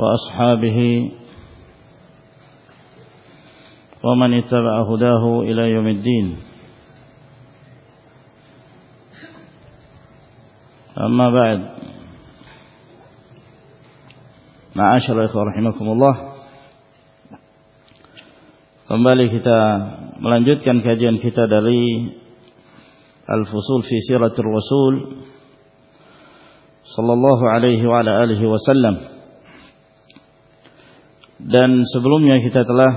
وأصحابه ومن اتبع هداه إلى يوم الدين أما بعد معاشر الإخوة رحمكم الله Kembali kita melanjutkan kajian kita dari Al-Fusul fi Siratul Rasul sallallahu alaihi wa ala alihi wasallam. Dan sebelumnya kita telah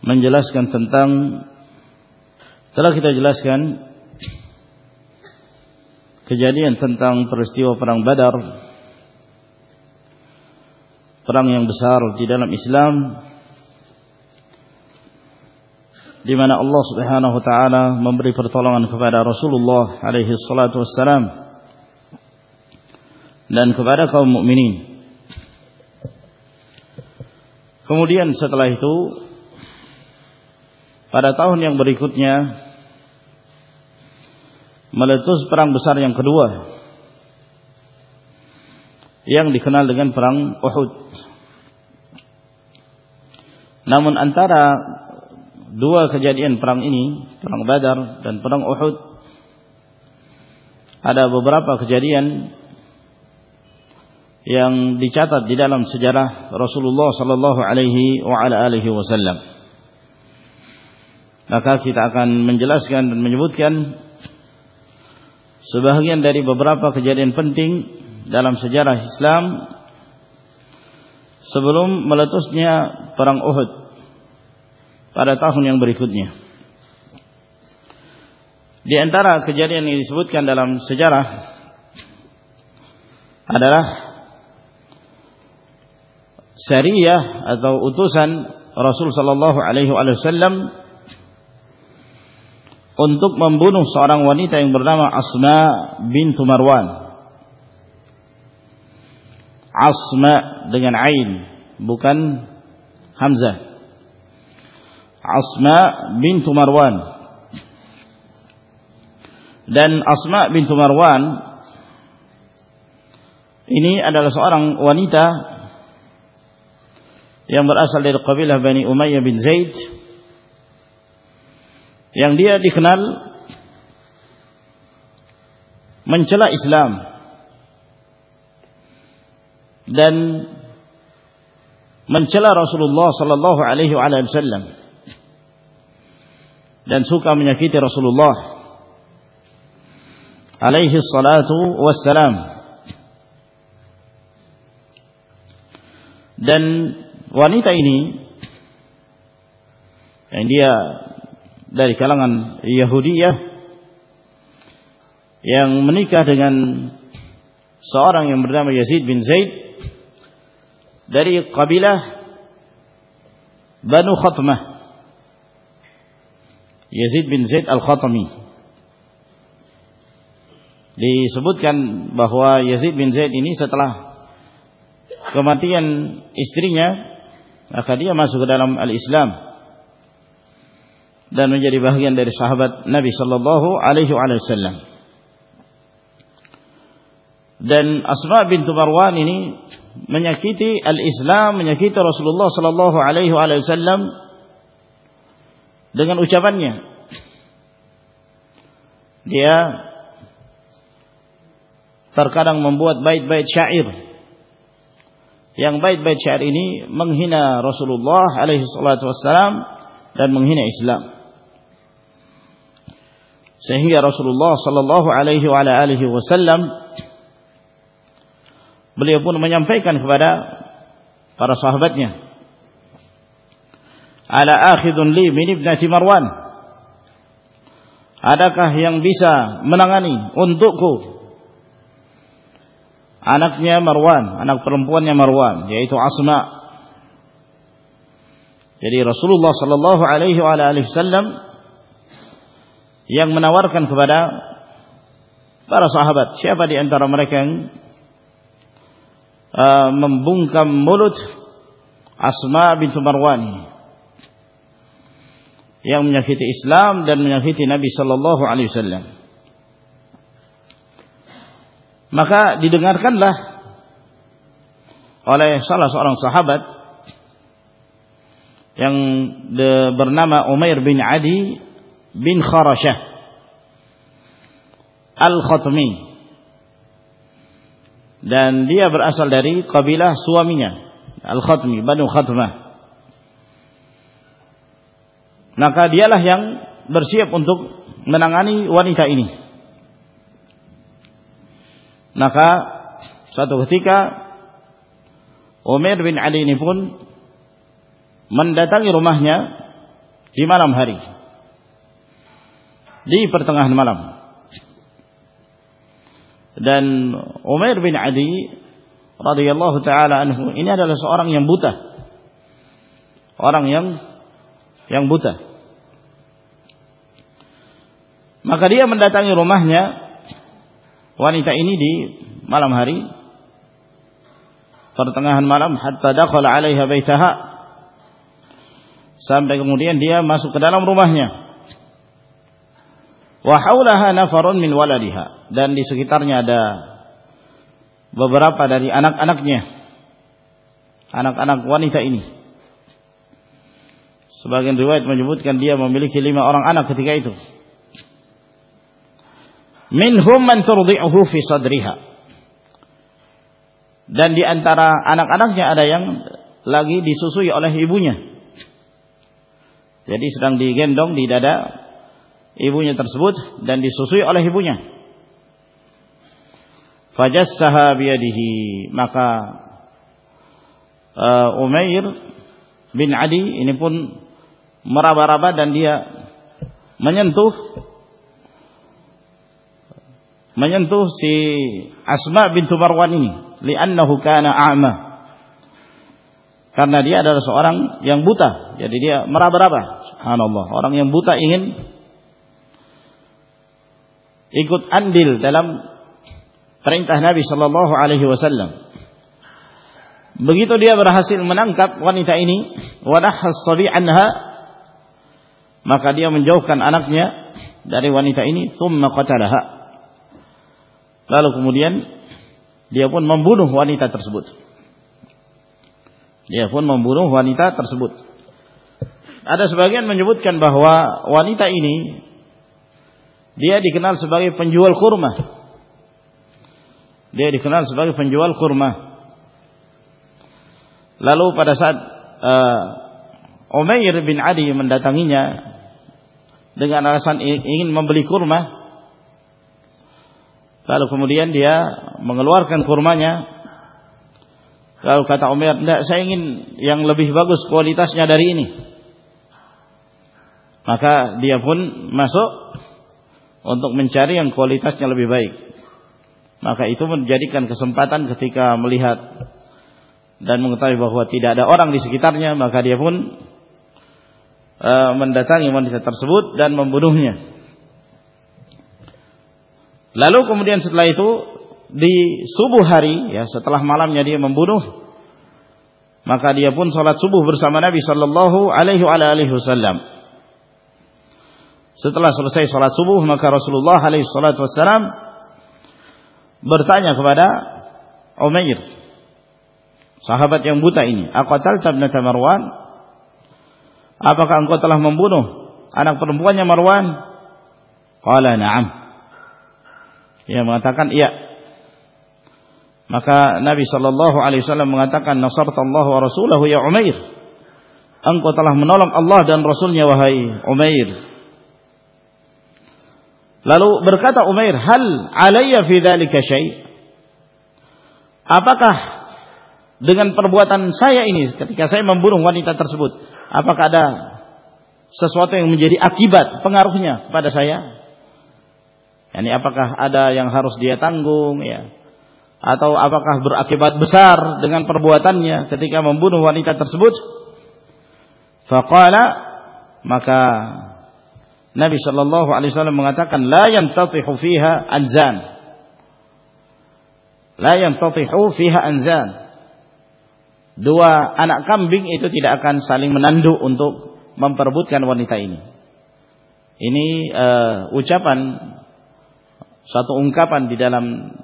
menjelaskan tentang telah kita jelaskan kejadian tentang peristiwa perang Badar perang yang besar di dalam Islam di mana Allah Subhanahu wa taala memberi pertolongan kepada Rasulullah alaihi salatu wassalam dan kepada kaum mukminin Kemudian setelah itu pada tahun yang berikutnya meletus perang besar yang kedua yang dikenal dengan perang Uhud. Namun antara dua kejadian perang ini, perang Badar dan perang Uhud, ada beberapa kejadian yang dicatat di dalam sejarah Rasulullah sallallahu alaihi wa ala alihi wasallam. Maka kita akan menjelaskan dan menyebutkan sebahagian dari beberapa kejadian penting dalam sejarah Islam sebelum meletusnya perang Uhud pada tahun yang berikutnya. Di antara kejadian yang disebutkan dalam sejarah adalah syariah atau utusan Rasul sallallahu alaihi wasallam untuk membunuh seorang wanita yang bernama Asma bintu Marwan. Asma dengan ain bukan hamzah. Asma bintu Marwan. Dan Asma bintu Marwan ini adalah seorang wanita yang berasal dari kabilah Bani Umayyah bin Zaid yang dia dikenal mencela Islam dan mencela Rasulullah sallallahu alaihi wasallam dan suka menyakiti Rasulullah alaihi salatu wassalam. Dan wanita ini yang dia dari kalangan Yahudiyah yang menikah dengan seorang yang bernama Yazid bin Zaid dari kabilah Banu Khatmah. Yazid bin Zaid Al-Khatami. Disebutkan bahwa Yazid bin Zaid ini setelah kematian istrinya maka dia masuk ke dalam al-Islam dan menjadi bagian dari sahabat Nabi sallallahu alaihi wasallam. Dan Asma bintu Marwan ini menyakiti al-Islam, menyakiti Rasulullah sallallahu alaihi wasallam dengan ucapannya. Dia terkadang membuat bait-bait syair yang bait-bait syair ini menghina Rasulullah alaihi salatu dan menghina Islam. Sehingga Rasulullah sallallahu alaihi wa alihi wasallam beliau pun menyampaikan kepada para sahabatnya ala akhidun li min ibnati Marwan Adakah yang bisa menangani untukku anaknya Marwan, anak perempuannya Marwan, yaitu Asma. Jadi Rasulullah sallallahu alaihi wasallam yang menawarkan kepada para sahabat, siapa di antara mereka yang uh, membungkam mulut Asma bintu Marwan yang menyakiti Islam dan menyakiti Nabi sallallahu alaihi wasallam. Maka didengarkanlah oleh salah seorang sahabat yang bernama Umair bin Adi bin Kharashah Al-Khatmi. Dan dia berasal dari kabilah suaminya Al-Khatmi Banu Khatmah. Maka dialah yang bersiap untuk menangani wanita ini maka suatu ketika Umar bin Ali ini pun mendatangi rumahnya di malam hari. Di pertengahan malam. Dan Umar bin Ali radhiyallahu taala anhu ini adalah seorang yang buta. Orang yang yang buta. Maka dia mendatangi rumahnya wanita ini di malam hari pertengahan malam hatta dakhala 'alaiha baitaha sampai kemudian dia masuk ke dalam rumahnya. Wa haulaha nafarun min waladiha. Dan di sekitarnya ada beberapa dari anak-anaknya. Anak-anak wanita ini. Sebagian riwayat menyebutkan dia memiliki lima orang anak ketika itu minhum man turdi'uhu fi sadriha. Dan di antara anak-anaknya ada yang lagi disusui oleh ibunya. Jadi sedang digendong di dada ibunya tersebut dan disusui oleh ibunya. Fajassaha biyadihi. Maka uh, Umair bin Adi ini pun meraba-raba dan dia menyentuh menyentuh si Asma bintu Marwan ini. Li'annahu kana a'ma. Karena dia adalah seorang yang buta. Jadi dia meraba-raba. Subhanallah. Orang yang buta ingin ikut andil dalam perintah Nabi sallallahu alaihi wasallam. Begitu dia berhasil menangkap wanita ini anha maka dia menjauhkan anaknya dari wanita ini thumma qatalaha Lalu kemudian dia pun membunuh wanita tersebut. Dia pun membunuh wanita tersebut. Ada sebagian menyebutkan bahwa wanita ini dia dikenal sebagai penjual kurma. Dia dikenal sebagai penjual kurma. Lalu pada saat uh, Umair bin Adi mendatanginya dengan alasan ingin membeli kurma, Lalu kemudian dia mengeluarkan kurmanya. Lalu kata Umar, tidak, saya ingin yang lebih bagus kualitasnya dari ini. Maka dia pun masuk untuk mencari yang kualitasnya lebih baik. Maka itu menjadikan kesempatan ketika melihat dan mengetahui bahwa tidak ada orang di sekitarnya, maka dia pun uh, mendatangi wanita tersebut dan membunuhnya. Lalu kemudian setelah itu di subuh hari ya setelah malamnya dia membunuh maka dia pun salat subuh bersama Nabi sallallahu alaihi wasallam. Setelah selesai salat subuh maka Rasulullah alaihi wasallam bertanya kepada Umair sahabat yang buta ini, "Aqatalta ibnata Marwan?" Apakah engkau telah membunuh anak perempuannya Marwan? Qala na'am. Ia mengatakan iya. Maka Nabi sallallahu alaihi wasallam mengatakan nasartallahu wa rasulahu ya Umair. Engkau telah menolong Allah dan Rasulnya wahai Umair. Lalu berkata Umair, "Hal alayya fi dzalika syai?" Apakah dengan perbuatan saya ini ketika saya membunuh wanita tersebut, apakah ada sesuatu yang menjadi akibat pengaruhnya kepada saya? Yani apakah ada yang harus dia tanggung ya? Atau apakah berakibat besar dengan perbuatannya ketika membunuh wanita tersebut? Faqala maka Nabi sallallahu alaihi wasallam mengatakan la yantatihu fiha anzan. La yantatihu fiha anzan. Dua anak kambing itu tidak akan saling menanduk untuk memperebutkan wanita ini. Ini uh, ucapan satu ungkapan di dalam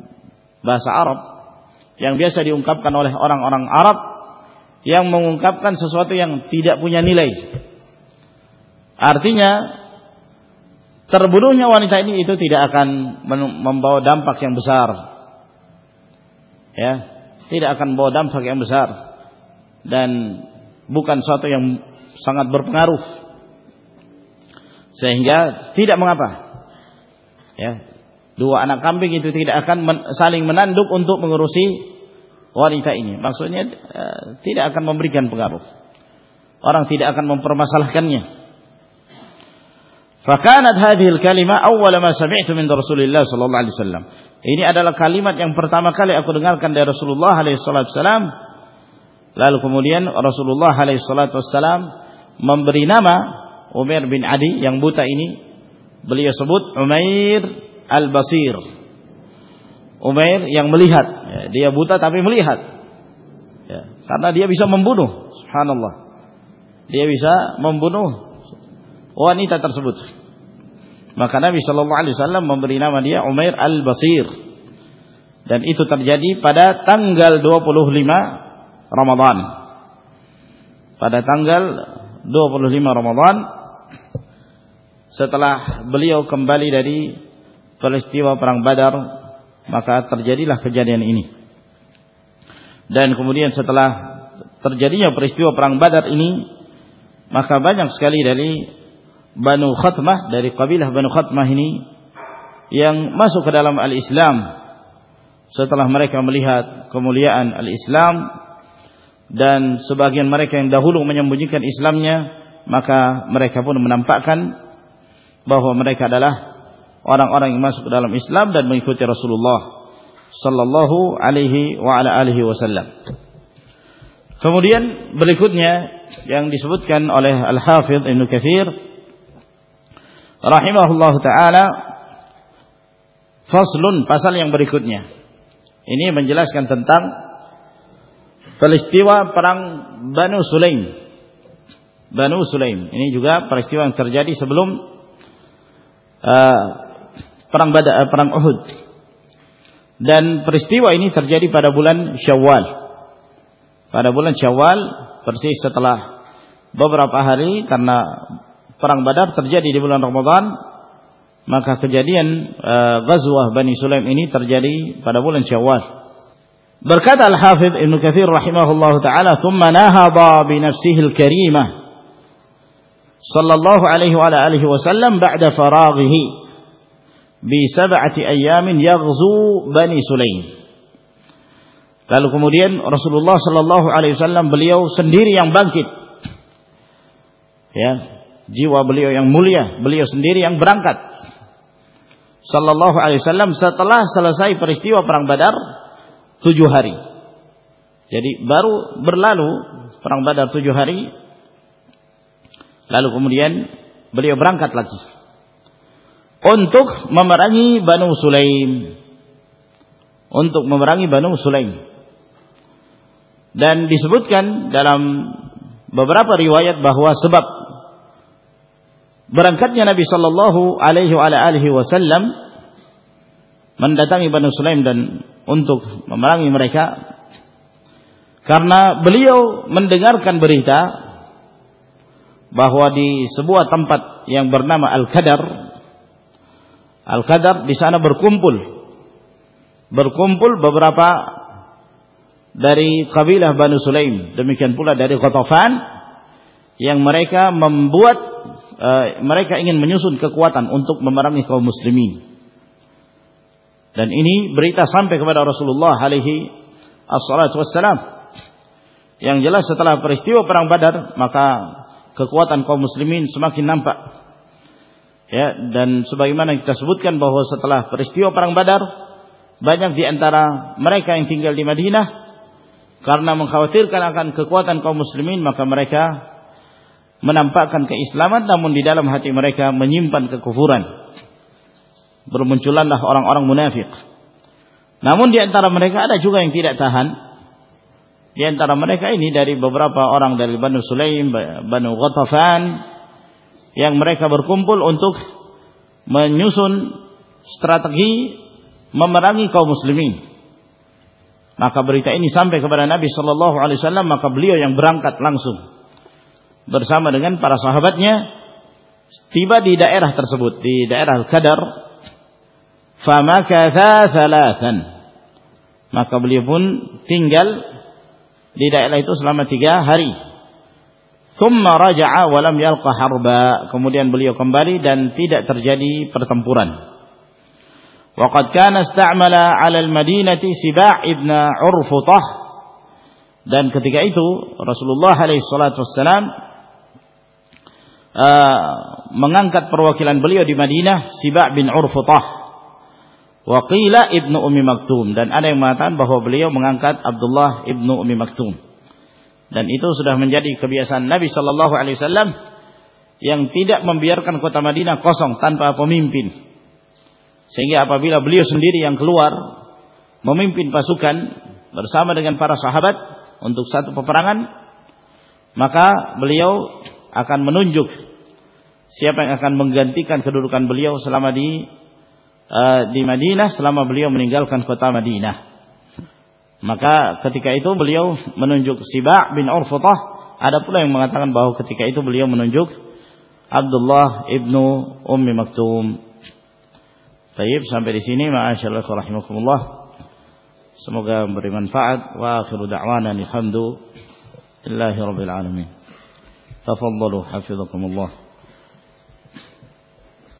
bahasa Arab yang biasa diungkapkan oleh orang-orang Arab yang mengungkapkan sesuatu yang tidak punya nilai. Artinya terbunuhnya wanita ini itu tidak akan membawa dampak yang besar. Ya, tidak akan membawa dampak yang besar dan bukan sesuatu yang sangat berpengaruh sehingga tidak mengapa. Ya, dua anak kambing itu tidak akan men saling menanduk untuk mengurusi wanita ini. Maksudnya uh, tidak akan memberikan pengaruh. Orang tidak akan mempermasalahkannya. Fakanat hadhil kalimah awal ma sami'tu min Rasulillah sallallahu alaihi wasallam. Ini adalah kalimat yang pertama kali aku dengarkan dari Rasulullah alaihi wasallam. Lalu kemudian Rasulullah alaihi wasallam memberi nama Umar bin Adi yang buta ini beliau sebut Umair Al-Basir. Umair yang melihat, ya, dia buta tapi melihat. Ya, karena dia bisa membunuh, subhanallah. Dia bisa membunuh wanita tersebut. Maka Nabi sallallahu alaihi wasallam memberi nama dia Umair Al-Basir. Dan itu terjadi pada tanggal 25 Ramadan. Pada tanggal 25 Ramadan setelah beliau kembali dari peristiwa perang Badar maka terjadilah kejadian ini. Dan kemudian setelah terjadinya peristiwa perang Badar ini maka banyak sekali dari Banu Khatmah dari kabilah Banu Khatmah ini yang masuk ke dalam al-Islam. Setelah mereka melihat kemuliaan al-Islam dan sebagian mereka yang dahulu menyembunyikan Islamnya maka mereka pun menampakkan bahwa mereka adalah orang-orang yang masuk ke dalam Islam dan mengikuti Rasulullah sallallahu alaihi wa ala alihi wasallam. Kemudian berikutnya yang disebutkan oleh Al-Hafidh Ibnu Katsir rahimahullah taala faslun pasal yang berikutnya. Ini menjelaskan tentang peristiwa perang Banu Sulaim. Banu Sulaim. Ini juga peristiwa yang terjadi sebelum uh, perang Badar eh, perang Uhud. Dan peristiwa ini terjadi pada bulan Syawal. Pada bulan Syawal persis setelah beberapa hari karena perang Badar terjadi di bulan Ramadan, maka kejadian uh, Ghazwah Bani Sulaim ini terjadi pada bulan Syawal. Berkata Al-Hafidh Ibn Kathir rahimahullah ta'ala Thumma nahaba binafsihi al-karimah Sallallahu alaihi wa alihi wasallam Ba'da faraghihi bi sab'ati ayamin yaghzu Bani Sulaim. Lalu kemudian Rasulullah sallallahu alaihi wasallam beliau sendiri yang bangkit. Ya, jiwa beliau yang mulia, beliau sendiri yang berangkat. Sallallahu alaihi wasallam setelah selesai peristiwa perang Badar tujuh hari. Jadi baru berlalu perang Badar tujuh hari. Lalu kemudian beliau berangkat lagi untuk memerangi Banu Sulaim. Untuk memerangi Banu Sulaim. Dan disebutkan dalam beberapa riwayat bahwa sebab berangkatnya Nabi sallallahu alaihi wasallam mendatangi Banu Sulaim dan untuk memerangi mereka karena beliau mendengarkan berita bahwa di sebuah tempat yang bernama Al-Qadar Al-Qadar di sana berkumpul. Berkumpul beberapa dari kabilah Banu Sulaim, demikian pula dari Ghatafan yang mereka membuat uh, mereka ingin menyusun kekuatan untuk memerangi kaum muslimin. Dan ini berita sampai kepada Rasulullah alaihi assalatu wassalam. Yang jelas setelah peristiwa perang Badar, maka kekuatan kaum muslimin semakin nampak ya dan sebagaimana kita sebutkan bahwa setelah peristiwa perang Badar banyak di antara mereka yang tinggal di Madinah karena mengkhawatirkan akan kekuatan kaum muslimin maka mereka menampakkan keislaman namun di dalam hati mereka menyimpan kekufuran. Bermunculanlah orang-orang munafik namun di antara mereka ada juga yang tidak tahan. Di antara mereka ini dari beberapa orang dari Banu Sulaim Banu Ghatafan yang mereka berkumpul untuk menyusun strategi memerangi kaum muslimin. Maka berita ini sampai kepada Nabi sallallahu alaihi wasallam maka beliau yang berangkat langsung bersama dengan para sahabatnya tiba di daerah tersebut di daerah thalathan. Maka beliau pun tinggal di daerah itu selama tiga hari Thumma raja'a walam yalqa harba. Kemudian beliau kembali dan tidak terjadi pertempuran. Waqad kana ista'mala 'ala al-Madinati Sibah' ibn Urfutah. Dan ketika itu Rasulullah alaihi salatu wassalam uh, mengangkat perwakilan beliau di Madinah Sibah' bin Urfutah. Waqila ibnu Ummi Maktum dan ada yang mengatakan bahwa beliau mengangkat Abdullah ibnu Ummi Maktum dan itu sudah menjadi kebiasaan Nabi sallallahu alaihi wasallam yang tidak membiarkan kota Madinah kosong tanpa pemimpin sehingga apabila beliau sendiri yang keluar memimpin pasukan bersama dengan para sahabat untuk satu peperangan, maka beliau akan menunjuk siapa yang akan menggantikan kedudukan beliau selama di uh, di Madinah selama beliau meninggalkan kota Madinah. Maka ketika itu beliau menunjuk Siba' bin Urfutah. Ada pula yang mengatakan bahwa ketika itu beliau menunjuk Abdullah ibnu Ummi Maktum. Baik, sampai di sini ma'asyaallah rahimakumullah. Semoga memberi manfaat wa akhiru da'wana alhamdulillah rabbil alamin. Tafadhalu hafizakumullah.